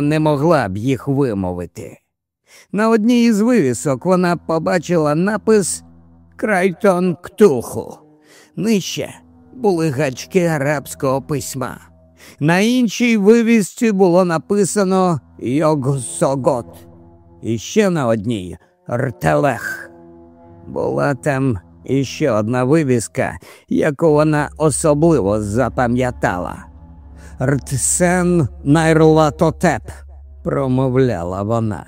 не могла б їх вимовити. На одній із вивісок вона побачила напис Крайтон Ктуху. Нижче були гачки арабського письма. На іншій вивісці було написано Йогсогот. І ще на одній Ртелех. Була там іще одна вивіска, яку вона особливо запам'ятала. Ртсен Найрлатотеп, промовляла вона.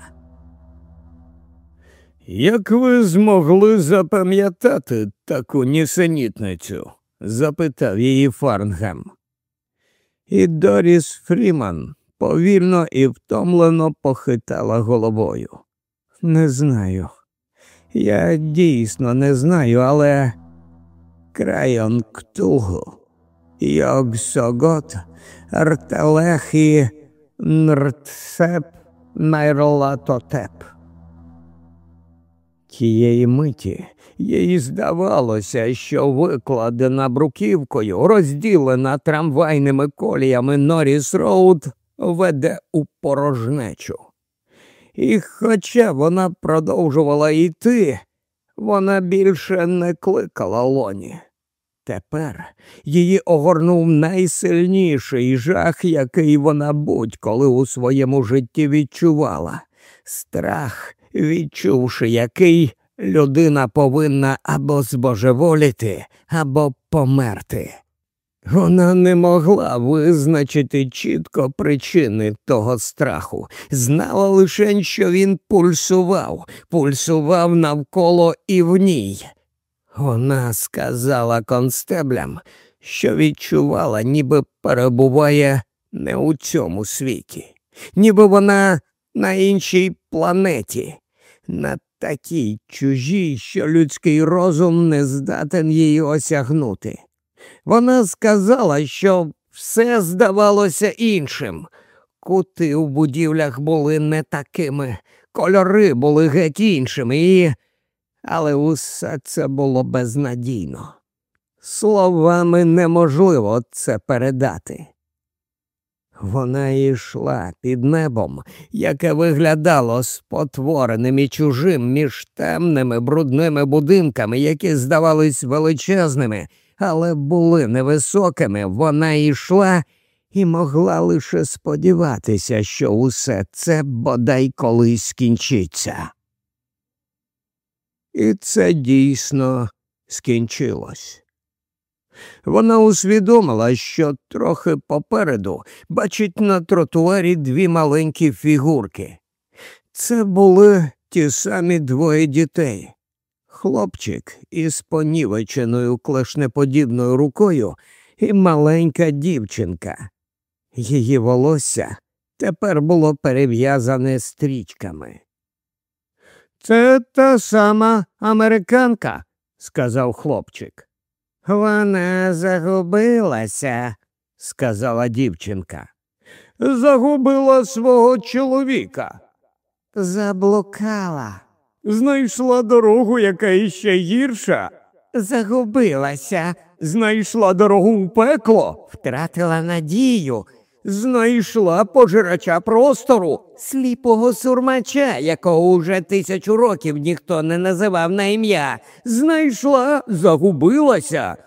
Як ви змогли запам'ятати таку нісенітницю? запитав її Фарнгем. І Доріс Фріман повільно і втомлено похитала головою. Не знаю. Я дійсно не знаю, але крайон ктугу, Йогсогот, Ртелех і Нртсеп Найролатотеп. Тієї миті їй здавалося, що викладена бруківкою, розділена трамвайними коліями Норріс Роуд, веде у порожнечу. І хоча вона продовжувала йти, вона більше не кликала лоні. Тепер її огорнув найсильніший жах, який вона будь-коли у своєму житті відчувала страх, відчувши який людина повинна або збожеволіти, або померти. Вона не могла визначити чітко причини того страху, знала лише, що він пульсував, пульсував навколо і в ній. Вона сказала констеблям, що відчувала, ніби перебуває не у цьому світі, ніби вона на іншій планеті, на такій чужій, що людський розум не здатен її осягнути. Вона сказала, що все здавалося іншим. Кути у будівлях були не такими, кольори були геть іншими, і... але усе це було безнадійно. Словами неможливо це передати. Вона йшла під небом, яке виглядало спотвореним і чужим між темними брудними будинками, які здавались величезними, але були невисокими. Вона йшла і могла лише сподіватися, що усе це бодай колись скінчиться. І це дійсно скінчилось. Вона усвідомила, що трохи попереду бачить на тротуарі дві маленькі фігурки. Це були ті самі двоє дітей. Хлопчик із понівеченою клешнеподібною рукою і маленька дівчинка. Її волосся тепер було перев'язане стрічками. Це та сама американка, сказав хлопчик. Вона загубилася, сказала дівчинка. Загубила свого чоловіка. Заблукала. Знайшла дорогу, яка іще гірша. Загубилася. Знайшла дорогу в пекло. Втратила надію. Знайшла пожирача простору, сліпого сурмача, якого уже тисячу років ніхто не називав на ім'я. Знайшла, загубилася.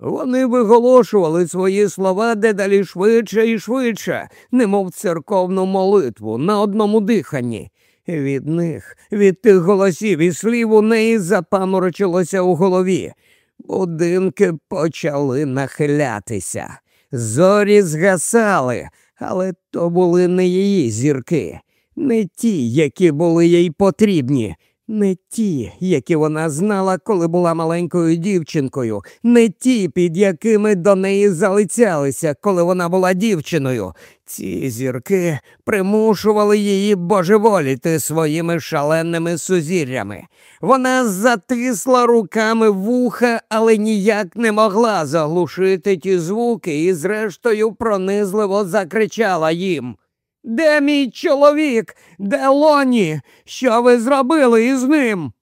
Вони виголошували свої слова дедалі швидше і швидше, немов церковну молитву на одному диханні. Від них, від тих голосів і слів у неї запаморочилося у голові. Будинки почали нахилятися. Зорі згасали, але то були не її зірки, не ті, які були їй потрібні, не ті, які вона знала, коли була маленькою дівчинкою, не ті, під якими до неї залицялися, коли вона була дівчиною. Ці зірки примушували її божеволіти своїми шаленими сузір'ями. Вона затисла руками вуха, але ніяк не могла заглушити ті звуки і, зрештою, пронизливо закричала їм. Де мій чоловік? Де лоні? Що ви зробили із ним?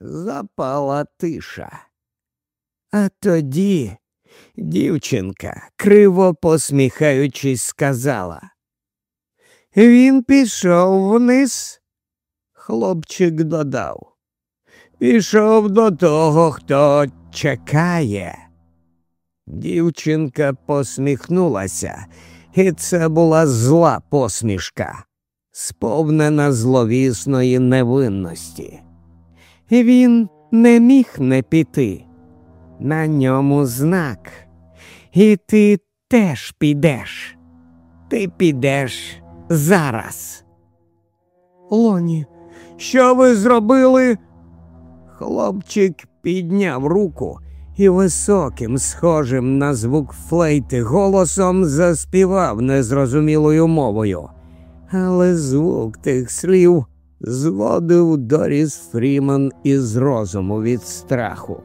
Запала тиша. А тоді Дівчинка, криво посміхаючись, сказала. Він пішов вниз. Хлопчик додав. Пішов до того, хто чекає. Дівчинка посміхнулася, і це була зла посмішка, сповнена зловісної невинності. І він не міг не піти. На ньому знак. І ти теж підеш. Ти підеш зараз. Лоні, що ви зробили? Хлопчик підняв руку і високим, схожим на звук флейти, голосом заспівав незрозумілою мовою. Але звук тих слів зводив Доріс Фріман із розуму від страху.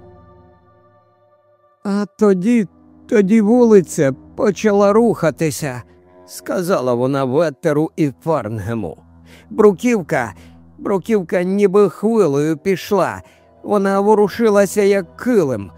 А тоді, тоді вулиця почала рухатися, сказала вона Веттеру і Фарнгему. Бруківка, бруківка ніби хвилею пішла. Вона ворушилася, як килим.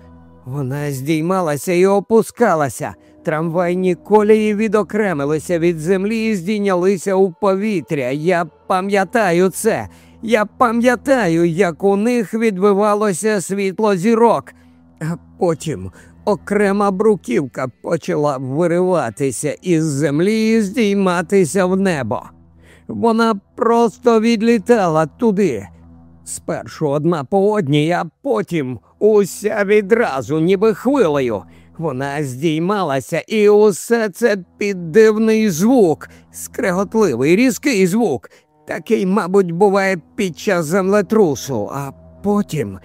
Вона здіймалася і опускалася. Трамвайні колії відокремилися від землі і здійнялися у повітря. Я пам'ятаю це. Я пам'ятаю, як у них відбивалося світло зірок. А потім окрема бруківка почала вириватися із землі і здійматися в небо. Вона просто відлітала туди. Спершу одна по одній, а потім уся відразу, ніби хвилею. Вона здіймалася, і усе це під дивний звук, скреготливий, різкий звук. Такий, мабуть, буває під час землетрусу, а потім,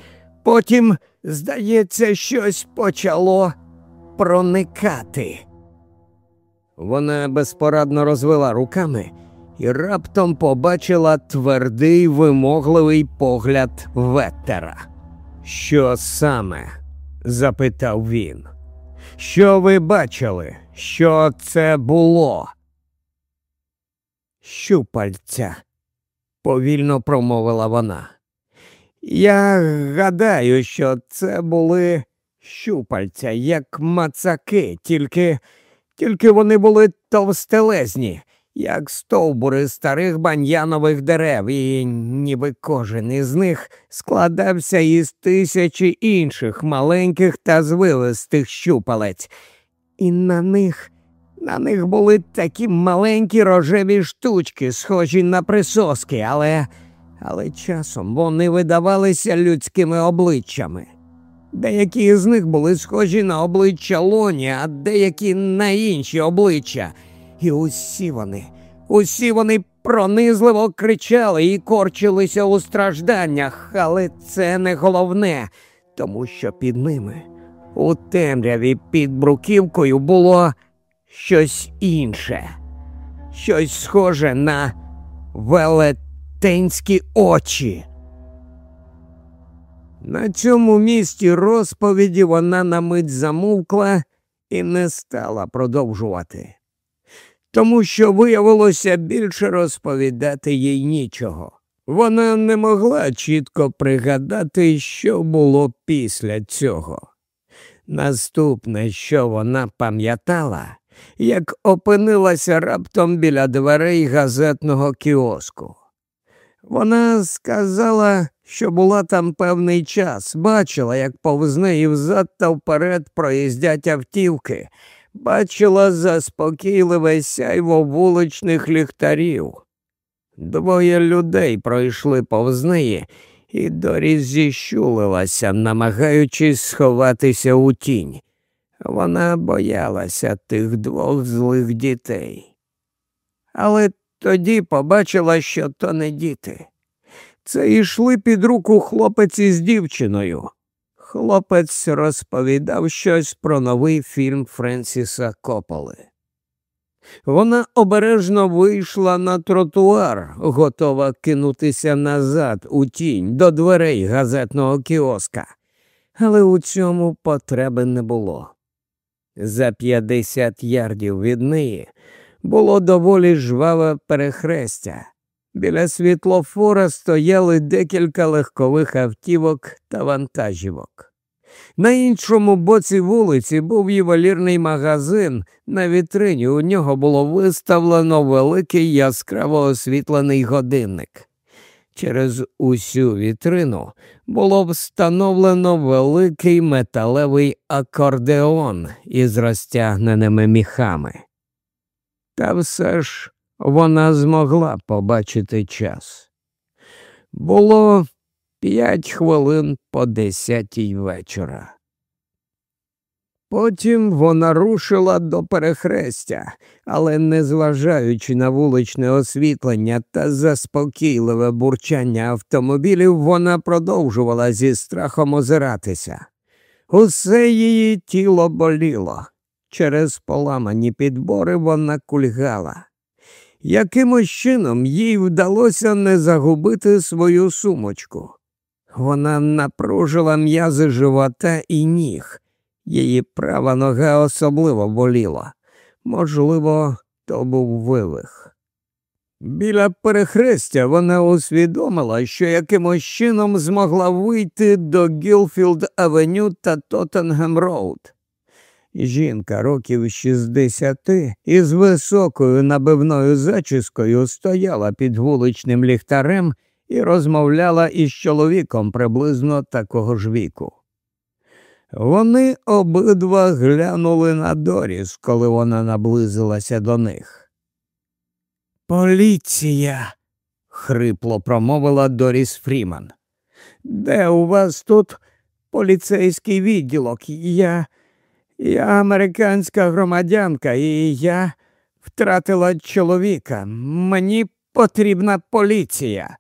потім, здається, щось почало проникати. Вона безпорадно розвела руками і раптом побачила твердий вимогливий погляд Веттера. Що саме? запитав він. Що ви бачили? Що це було? Щупальця, повільно промовила вона. Я гадаю, що це були щупальця, як мацаки, тільки тільки вони були товстелезні, як стовбури старих баньянових дерев, і ніби кожен із них складався із тисячі інших маленьких та звивистих щупалець, і на них на них були такі маленькі рожеві штучки, схожі на присоски, але, але часом вони видавалися людськими обличчями. Деякі з них були схожі на обличчя лоні, а деякі на інші обличчя. І усі вони, усі вони пронизливо кричали і корчилися у стражданнях, але це не головне, тому що під ними, у темряві під бруківкою, було щось інше, щось схоже на велетенські очі. На цьому місці розповіді вона на мить замовкла і не стала продовжувати тому що виявилося більше розповідати їй нічого. Вона не могла чітко пригадати, що було після цього. Наступне, що вона пам'ятала, як опинилася раптом біля дверей газетного кіоску. Вона сказала, що була там певний час, бачила, як повз неї взад та вперед проїздять автівки, бачила заспокійливе сяйво вуличних ліхтарів. Двоє людей пройшли повз неї, і Дорі зіщулилася, намагаючись сховатися у тінь. Вона боялася тих двох злих дітей. Але тоді побачила, що то не діти. Це йшли під руку хлопець із дівчиною. Хлопець розповідав щось про новий фільм Френсіса Кополи. Вона обережно вийшла на тротуар, готова кинутися назад у тінь до дверей газетного кіоска, але у цьому потреби не було. За 50 ярдів від неї було доволі жваве перехрестя. Біля світлофора стояли декілька легкових автівок та вантажівок. На іншому боці вулиці був ювелірний магазин. На вітрині у нього було виставлено великий яскраво освітлений годинник. Через усю вітрину було встановлено великий металевий акордеон із розтягненими міхами. Та все ж вона змогла побачити час. Було п'ять хвилин по десятій вечора. Потім вона рушила до перехрестя, але, незважаючи на вуличне освітлення та заспокійливе бурчання автомобілів, вона продовжувала зі страхом озиратися. Усе її тіло боліло. Через поламані підбори вона кульгала. Якимось чином їй вдалося не загубити свою сумочку. Вона напружила м'язи живота і ніг. Її права нога особливо боліла. Можливо, то був вивих. Біля перехрестя вона усвідомила, що якимось чином змогла вийти до Гілфілд Авеню та Тоттенгем Роуд. Жінка років 60 із високою набивною зачіскою стояла під вуличним ліхтарем і розмовляла із чоловіком приблизно такого ж віку. Вони обидва глянули на Доріс, коли вона наблизилася до них. Поліція, хрипло промовила Доріс Фріман. Де у вас тут поліцейський відділок? Я я американська громадянка, і я втратила чоловіка. Мені потрібна поліція.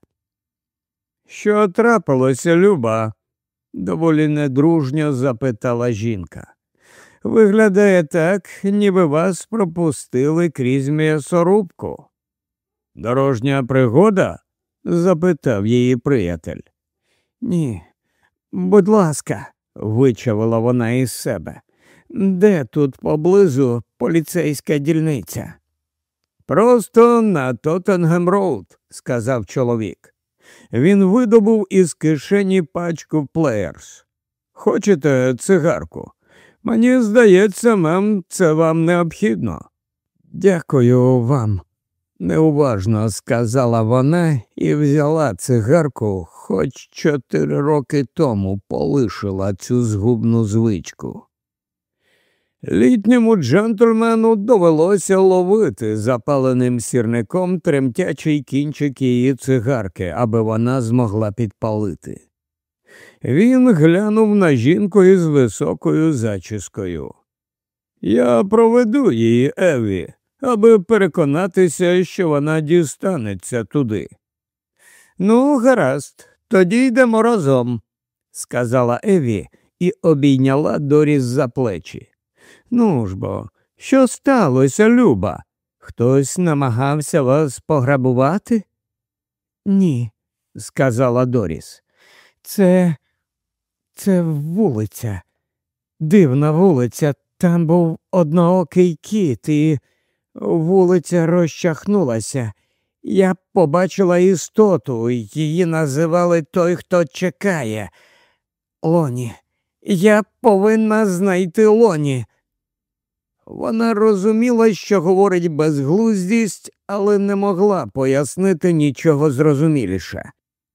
Що трапилося, Люба? доволі недружньо запитала жінка. Виглядає так, ніби вас пропустили крізь м'ясорубку. Дорожня пригода? запитав її приятель. Ні, будь ласка, вичавила вона із себе. Де тут поблизу поліцейська дільниця? Просто на Тоттенгем Роуд, сказав чоловік. Він видобув із кишені пачку Players. Хочете цигарку? Мені здається, ma'am, це вам необхідно. Дякую вам, неуважно сказала вона і взяла цигарку, хоч чотири роки тому полишила цю згубну звичку. Літньому джентльмену довелося ловити запаленим сірником тремтячий кінчик її цигарки, аби вона змогла підпалити. Він глянув на жінку із високою зачіскою. Я проведу її, Еві, аби переконатися, що вона дістанеться туди. Ну, гаразд, тоді йдемо разом, сказала Еві і обійняла Доріс за плечі. Ну ж бо, що сталося, Люба? Хтось намагався вас пограбувати? Ні, сказала Доріс. Це це вулиця, дивна вулиця. Там був одноокий кіт, і вулиця розчахнулася. Я побачила істоту, її називали той, хто чекає. Лоні, я повинна знайти лоні. Вона розуміла, що говорить безглуздість, але не могла пояснити нічого зрозуміліше.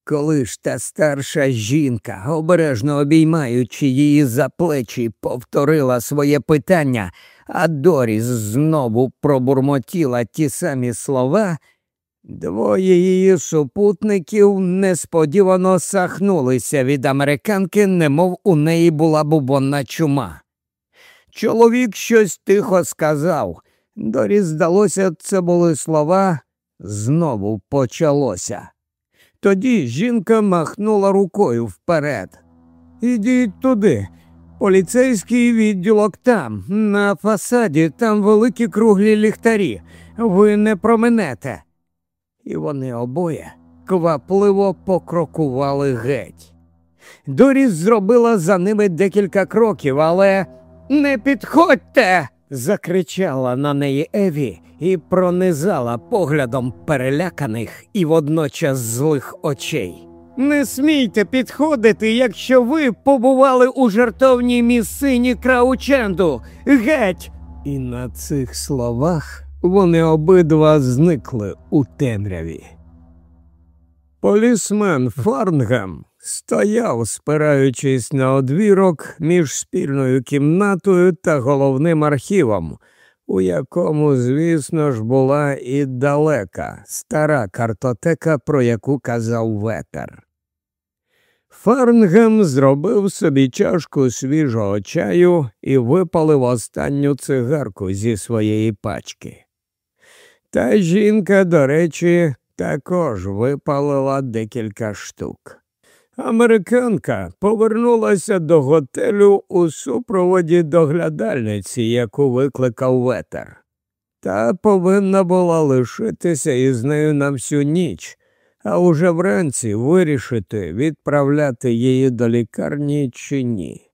Коли ж та старша жінка, обережно обіймаючи її за плечі, повторила своє питання, а Доріс знову пробурмотіла ті самі слова, двоє її супутників несподівано сахнулися від американки, немов у неї була бубонна чума. Чоловік щось тихо сказав. Дорі здалося, це були слова знову почалося. Тоді жінка махнула рукою вперед. Ідіть туди. Поліцейський відділок там, на фасаді, там великі круглі ліхтарі. Ви не променете. І вони обоє квапливо покрокували геть. Доріс зробила за ними декілька кроків, але. Не підходьте. закричала на неї Еві і пронизала поглядом переляканих і водночас злих очей. Не смійте підходити, якщо ви побували у жартовній місцині Краученду. Геть! І на цих словах вони обидва зникли у темряві. Полісмен Фарнгем стояв, спираючись на одвірок між спільною кімнатою та головним архівом, у якому, звісно ж, була і далека стара картотека, про яку казав ветер. Фарнгем зробив собі чашку свіжого чаю і випалив останню цигарку зі своєї пачки. Та жінка, до речі, також випалила декілька штук. Американка повернулася до готелю у супроводі доглядальниці, яку викликав ветер. Та повинна була лишитися із нею на всю ніч, а уже вранці вирішити, відправляти її до лікарні чи ні.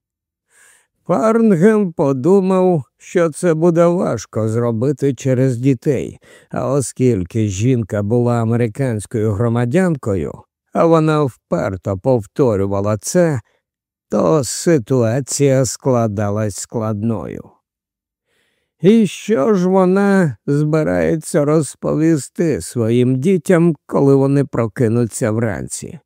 Фарнгем подумав, що це буде важко зробити через дітей, а оскільки жінка була американською громадянкою, а вона вперто повторювала це, то ситуація складалась складною. І що ж вона збирається розповісти своїм дітям, коли вони прокинуться вранці?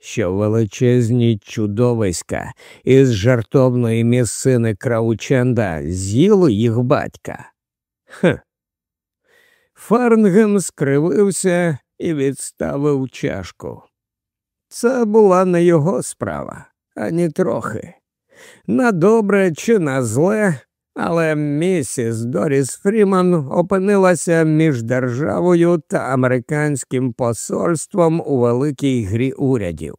Що величезні чудовиська із жартовної місцини Краученда з'їли їх батька? Хе. Фарнгем скривився і відставив чашку. Це була не його справа, ані трохи. На добре чи на зле, але місіс Доріс Фріман опинилася між державою та американським посольством у великій грі урядів.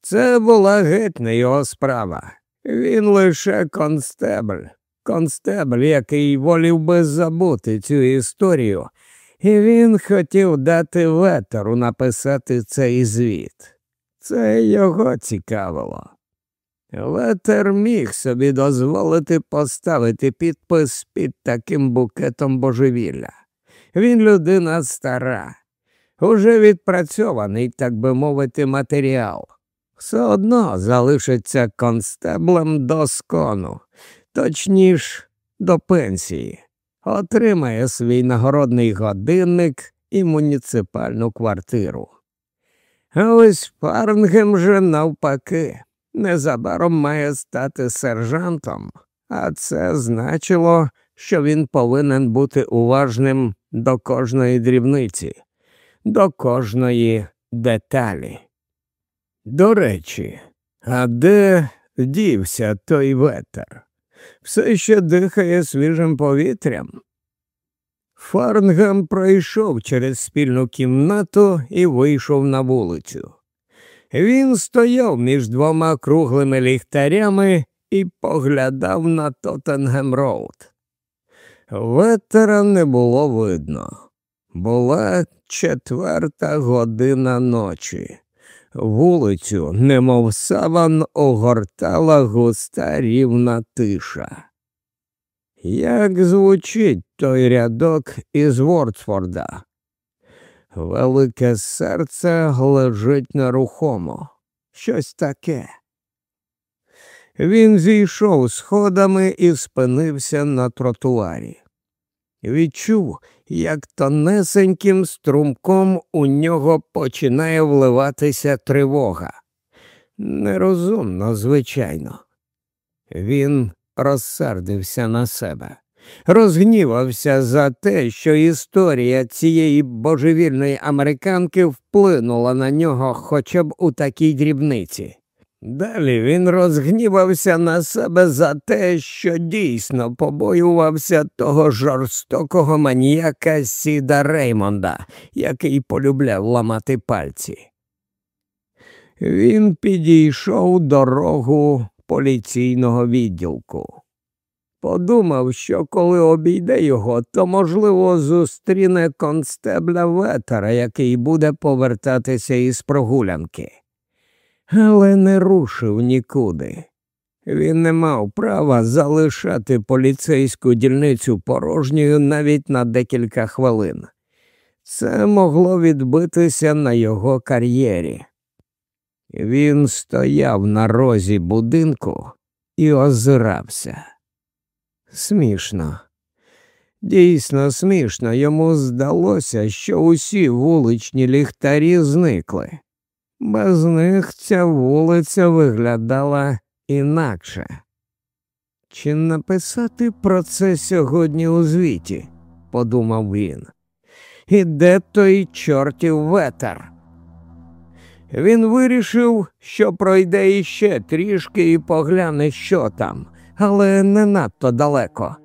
Це була геть не його справа. Він лише констебль, констебль, який волів би забути цю історію, і він хотів дати ветеру написати цей звіт. Це його цікавило. Ветер міг собі дозволити поставити підпис під таким букетом божевілля. Він людина стара, уже відпрацьований, так би мовити, матеріал. Все одно залишиться констеблем до скону, точніш, до пенсії, отримає свій нагородний годинник і муніципальну квартиру. А ось Фарнгем же навпаки незабаром має стати сержантом, а це значило, що він повинен бути уважним до кожної дрібниці, до кожної деталі. До речі, а де дівся той ветер? Все ще дихає свіжим повітрям. Фарнгам пройшов через спільну кімнату і вийшов на вулицю. Він стояв між двома круглими ліхтарями і поглядав на Тоттенгем Роуд. Ветера не було видно. Була четверта година ночі. Вулицю, немов саван, огортала густа рівна тиша. Як звучить той рядок із Вордсфорда? Велике серце лежить нерухомо. Щось таке. Він зійшов сходами і спинився на тротуарі. Відчув, як тонесеньким струмком у нього починає вливатися тривога. Нерозумно, звичайно. Він розсердився на себе розгнівався за те, що історія цієї божевільної американки вплинула на нього хоча б у такій дрібниці. Далі він розгнівався на себе за те, що дійсно побоювався того жорстокого маніяка Сіда Реймонда, який полюбляв ламати пальці. Він підійшов дорогу поліційного відділку. Подумав, що коли обійде його, то, можливо, зустріне констебля ветера, який буде повертатися із прогулянки. Але не рушив нікуди. Він не мав права залишати поліцейську дільницю порожньою навіть на декілька хвилин. Це могло відбитися на його кар'єрі. Він стояв на розі будинку і озирався. Смішно. Дійсно смішно йому здалося, що усі вуличні ліхтарі зникли. Без них ця вулиця виглядала інакше. Чи написати про це сьогодні у звіті? подумав він. І де той чортів ветер? Він вирішив, що пройде іще трішки і погляне, що там, але не надто далеко.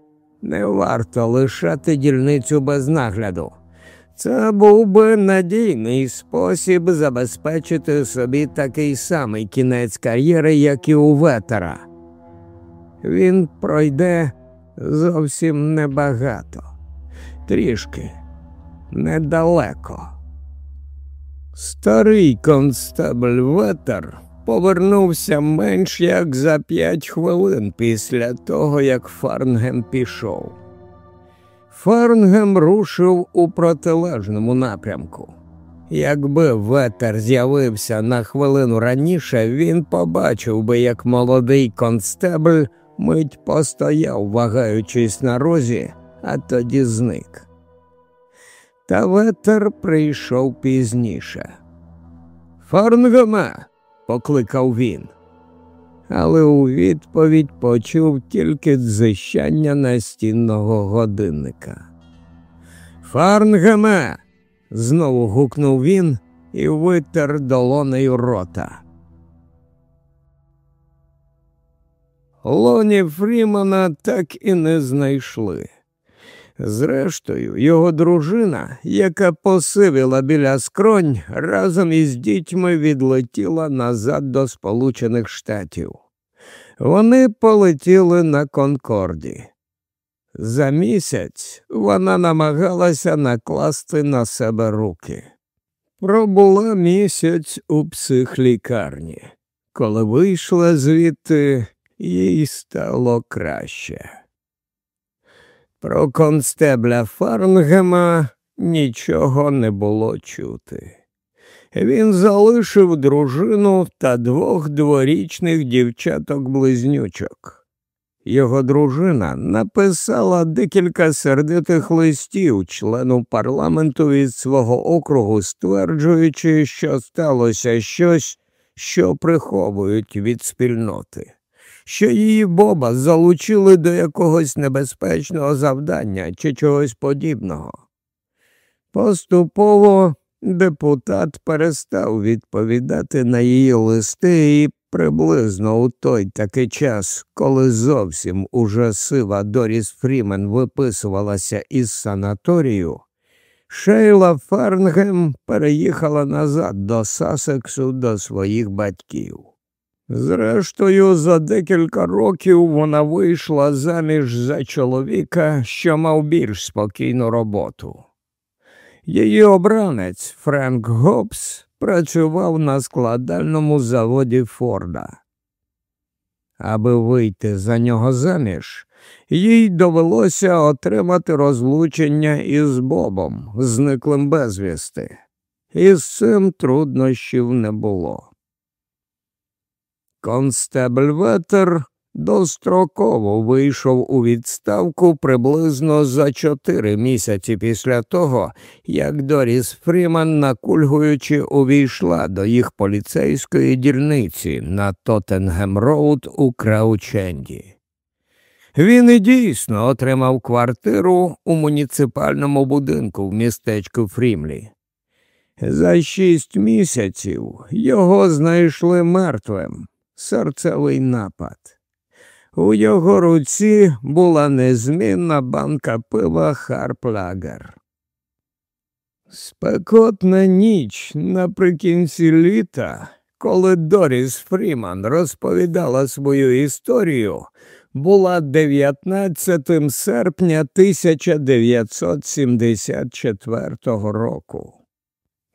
Не варто лишати дільницю без нагляду. Це був би надійний спосіб забезпечити собі такий самий кінець кар'єри, як і у ветера. Він пройде зовсім небагато, трішки недалеко. Старий констабль ветер повернувся менш як за п'ять хвилин після того, як Фарнгем пішов. Фарнгем рушив у протилежному напрямку. Якби ветер з'явився на хвилину раніше, він побачив би, як молодий констебль мить постояв, вагаючись на розі, а тоді зник. Та ветер прийшов пізніше. Фарнгема, покликав він, але у відповідь почув тільки дзищання настінного годинника. Фарнгеме. знову гукнув він і витер долонею рота. Лоні Фрімана так і не знайшли. Зрештою, його дружина, яка посивіла біля скронь, разом із дітьми відлетіла назад до Сполучених Штатів. Вони полетіли на Конкорді. За місяць вона намагалася накласти на себе руки. Пробула місяць у психлікарні. Коли вийшла звідти, їй стало краще. Про констебля Фарнгема нічого не було чути. Він залишив дружину та двох дворічних дівчаток-близнючок. Його дружина написала декілька сердитих листів члену парламенту від свого округу, стверджуючи, що сталося щось, що приховують від спільноти що її Боба залучили до якогось небезпечного завдання чи чогось подібного. Поступово депутат перестав відповідати на її листи і приблизно у той такий час, коли зовсім уже сива Доріс Фрімен виписувалася із санаторію, Шейла Фарнгем переїхала назад до Сасексу до своїх батьків. Зрештою, за декілька років вона вийшла заміж за чоловіка, що мав більш спокійну роботу. Її обранець Френк Гобс працював на складальному заводі Форда. Аби вийти за нього заміж, їй довелося отримати розлучення із Бобом, зниклим безвісти, і з цим труднощів не було. Констебль Ветер достроково вийшов у відставку приблизно за чотири місяці після того, як Доріс Фріман, накульгуючи, увійшла до їх поліцейської дільниці на Тоттенгем Роуд у Краученді. Він і дійсно отримав квартиру у муніципальному будинку в містечку Фрімлі. За шість місяців його знайшли мертвим серцевий напад. У його руці була незмінна банка пива Харплагер. Спекотна ніч наприкінці літа, коли Доріс Фріман розповідала свою історію, була 19 серпня 1974 року.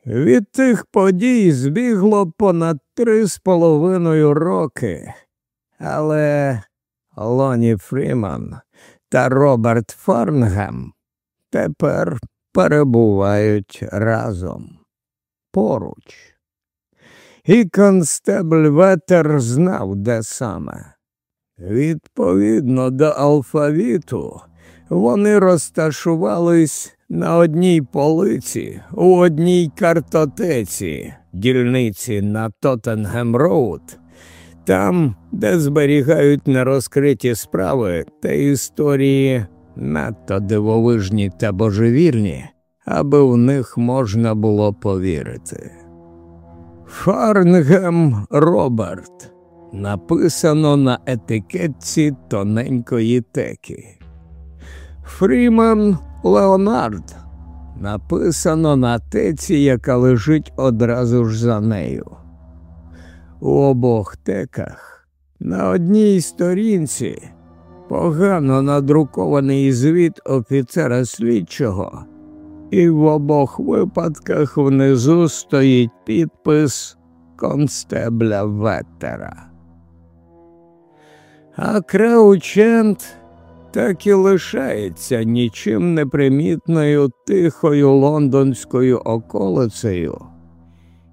Від тих подій збігло понад три з половиною роки, але Лоні Фріман та Роберт Фарнгем тепер перебувають разом поруч. і констебль ветер знав, де саме. Відповідно до алфавіту, вони розташувались на одній полиці, у одній картотеці, дільниці на Тоттенгем Роуд, там, де зберігають нерозкриті справи та історії надто дивовижні та божевільні, аби в них можна було повірити. Фарнгем Роберт написано на етикетці тоненької теки. Фріман Леонард написано на теці, яка лежить одразу ж за нею. У обох теках на одній сторінці погано надрукований звіт офіцера слідчого, і в обох випадках внизу стоїть підпис констебля Веттера. А Краучент так і лишається нічим непримітною тихою лондонською околицею,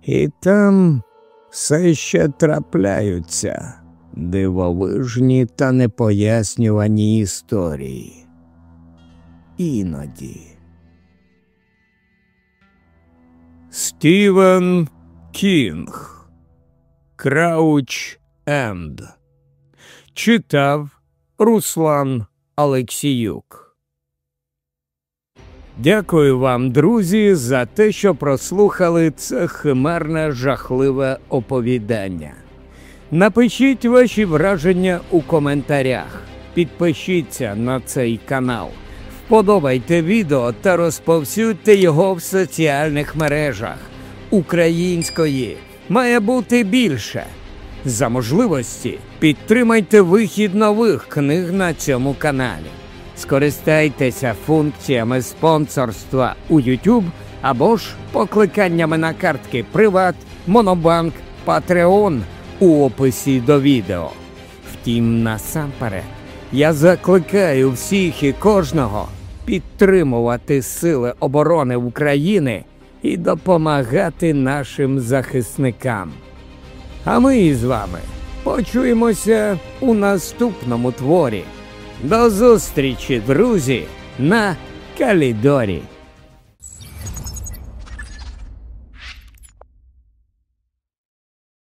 і там все ще трапляються дивовижні та непояснювані історії. Іноді. Стівен Кінг Крауч Енд Читав Руслан Алексіюк. Дякую вам, друзі, за те, що прослухали це химерне жахливе оповідання. Напишіть ваші враження у коментарях. Підпишіться на цей канал, вподобайте відео та розповсюдьте його в соціальних мережах. Української має бути більше. За можливості підтримайте вихід нових книг на цьому каналі. Скористайтеся функціями спонсорства у YouTube або ж покликаннями на картки Приват, Монобанк, Patreon у описі до відео. Втім, насамперед, я закликаю всіх і кожного підтримувати Сили оборони України і допомагати нашим захисникам. А ми із вами почуємося у наступному творі. До зустрічі, друзі, на Калідорі.